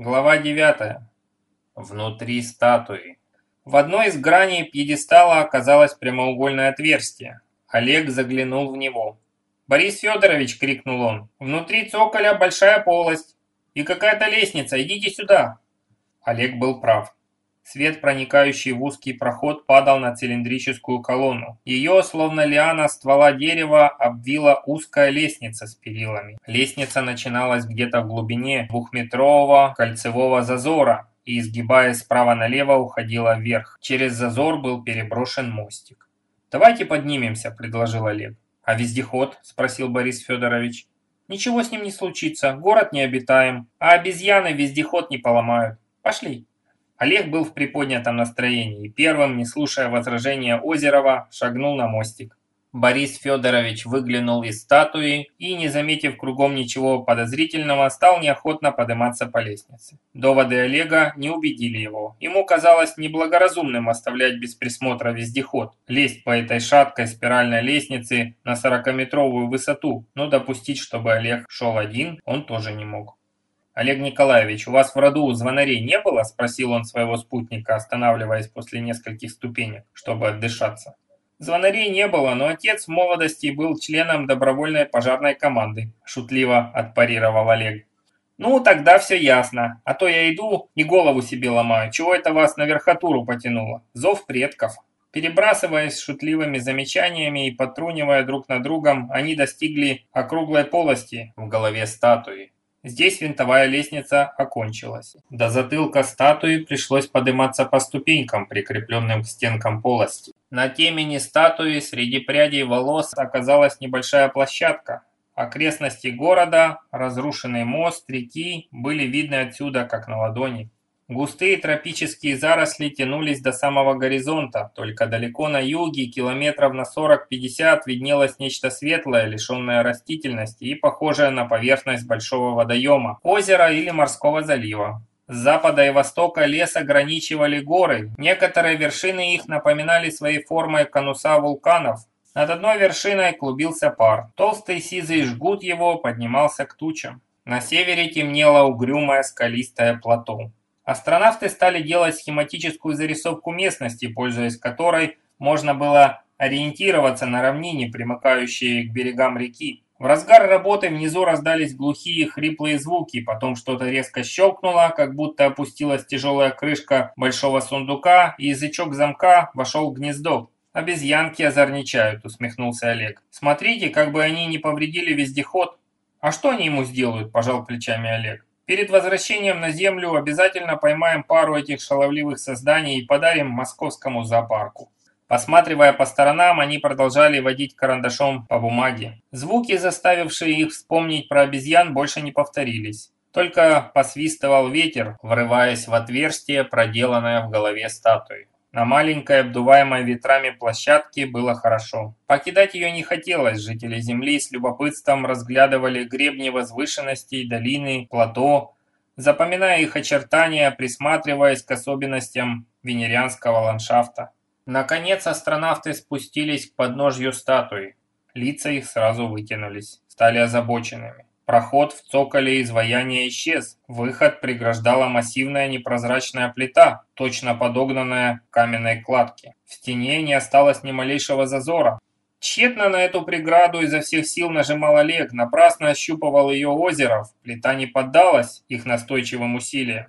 Глава 9. Внутри статуи. В одной из граней пьедестала оказалось прямоугольное отверстие. Олег заглянул в него. «Борис Федорович!» – крикнул он. «Внутри цоколя большая полость. И какая-то лестница. Идите сюда!» Олег был прав. Свет, проникающий в узкий проход, падал на цилиндрическую колонну. Ее, словно лиана ствола дерева, обвила узкая лестница с перилами. Лестница начиналась где-то в глубине двухметрового кольцевого зазора и, изгибаясь справа налево, уходила вверх. Через зазор был переброшен мостик. «Давайте поднимемся», – предложил Олег. «А вездеход?» – спросил Борис Федорович. «Ничего с ним не случится, город не обитаем, а обезьяны вездеход не поломают. Пошли». Олег был в приподнятом настроении и первым, не слушая возражения Озерова, шагнул на мостик. Борис Федорович выглянул из статуи и, не заметив кругом ничего подозрительного, стал неохотно подниматься по лестнице. Доводы Олега не убедили его. Ему казалось неблагоразумным оставлять без присмотра вездеход, лезть по этой шаткой спиральной лестнице на 40-метровую высоту, но допустить, чтобы Олег шел один, он тоже не мог. «Олег Николаевич, у вас в роду звонарей не было?» – спросил он своего спутника, останавливаясь после нескольких ступенек, чтобы отдышаться. «Звонарей не было, но отец в молодости был членом добровольной пожарной команды», – шутливо отпарировал Олег. «Ну, тогда все ясно. А то я иду и голову себе ломаю. Чего это вас на верхотуру потянуло? Зов предков». Перебрасываясь шутливыми замечаниями и потрунивая друг на другом, они достигли округлой полости в голове статуи. Здесь винтовая лестница окончилась. До затылка статуи пришлось подниматься по ступенькам, прикрепленным к стенкам полости. На темени статуи среди прядей волос оказалась небольшая площадка. Окрестности города, разрушенный мост, реки были видны отсюда, как на ладони. Густые тропические заросли тянулись до самого горизонта, только далеко на юге, километров на 40-50, виднелось нечто светлое, лишенное растительности и похожее на поверхность большого водоема, озера или морского залива. С запада и востока лес ограничивали горы, некоторые вершины их напоминали своей формой конуса вулканов. Над одной вершиной клубился пар, толстый сизый жгут его поднимался к тучам. На севере темнело угрюмое скалистое плато. Астронавты стали делать схематическую зарисовку местности, пользуясь которой можно было ориентироваться на равнине, примыкающие к берегам реки. В разгар работы внизу раздались глухие хриплые звуки, потом что-то резко щелкнуло, как будто опустилась тяжелая крышка большого сундука, и язычок замка вошел в гнездо. «Обезьянки озорничают», — усмехнулся Олег. «Смотрите, как бы они не повредили вездеход». «А что они ему сделают?» – пожал плечами Олег. Перед возвращением на Землю обязательно поймаем пару этих шаловливых созданий и подарим московскому зоопарку. Посматривая по сторонам, они продолжали водить карандашом по бумаге. Звуки, заставившие их вспомнить про обезьян, больше не повторились. Только посвистывал ветер, врываясь в отверстие, проделанное в голове статуи. На маленькой, обдуваемой ветрами площадке было хорошо. Покидать ее не хотелось, жители Земли с любопытством разглядывали гребни возвышенностей, долины, плато, запоминая их очертания, присматриваясь к особенностям венерианского ландшафта. Наконец астронавты спустились к подножью статуи. Лица их сразу вытянулись, стали озабоченными. Проход в цоколе изваяния исчез. Выход преграждала массивная непрозрачная плита, точно подогнанная к каменной кладке. В стене не осталось ни малейшего зазора. Тщетно на эту преграду изо всех сил нажимал Олег, напрасно ощупывал ее озеров. Плита не поддалась их настойчивым усилиям.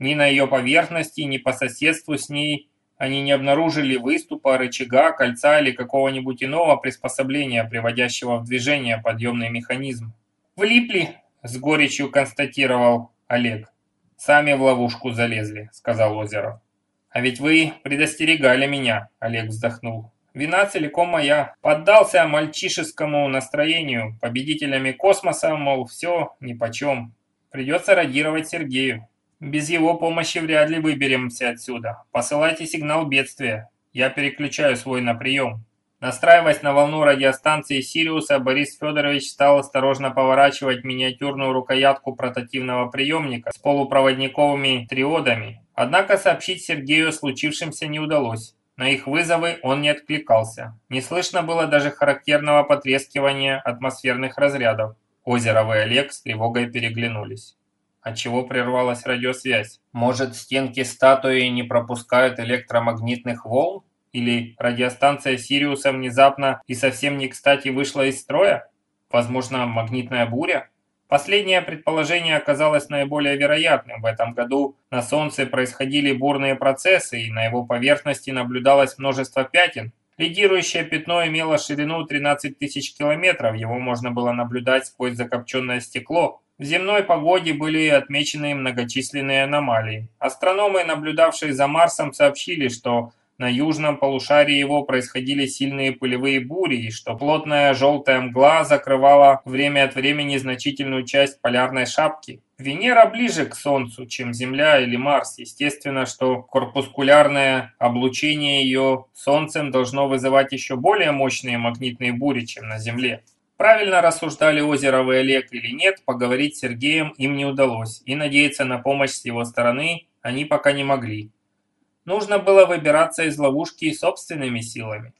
Ни на ее поверхности, ни по соседству с ней они не обнаружили выступа, рычага, кольца или какого-нибудь иного приспособления, приводящего в движение подъемный механизм. «Влипли», — с горечью констатировал Олег. «Сами в ловушку залезли», — сказал Озеров. «А ведь вы предостерегали меня», — Олег вздохнул. «Вина целиком моя. Поддался мальчишескому настроению, победителями космоса, мол, все, нипочем. Придется радировать Сергею. Без его помощи вряд ли выберемся отсюда. Посылайте сигнал бедствия. Я переключаю свой на прием». Настраиваясь на волну радиостанции «Сириуса», Борис Федорович стал осторожно поворачивать миниатюрную рукоятку портативного приемника с полупроводниковыми триодами. Однако сообщить Сергею о случившемся не удалось. На их вызовы он не откликался. Не слышно было даже характерного потрескивания атмосферных разрядов. Озеров и Олег с тревогой переглянулись. отчего прервалась радиосвязь. Может, стенки статуи не пропускают электромагнитных волн? Или радиостанция Сириуса внезапно и совсем не кстати вышла из строя? Возможно, магнитная буря? Последнее предположение оказалось наиболее вероятным. В этом году на Солнце происходили бурные процессы, и на его поверхности наблюдалось множество пятен. Лидирующее пятно имело ширину 13 тысяч километров, его можно было наблюдать сквозь закопченное стекло. В земной погоде были отмечены многочисленные аномалии. Астрономы, наблюдавшие за Марсом, сообщили, что на южном полушарии его происходили сильные пылевые бури, и что плотная желтая мгла закрывала время от времени значительную часть полярной шапки. Венера ближе к Солнцу, чем Земля или Марс. Естественно, что корпускулярное облучение ее Солнцем должно вызывать еще более мощные магнитные бури, чем на Земле. Правильно рассуждали Озеров и Олег или нет, поговорить с Сергеем им не удалось, и надеяться на помощь с его стороны они пока не могли. Нужно было выбираться из ловушки собственными силами.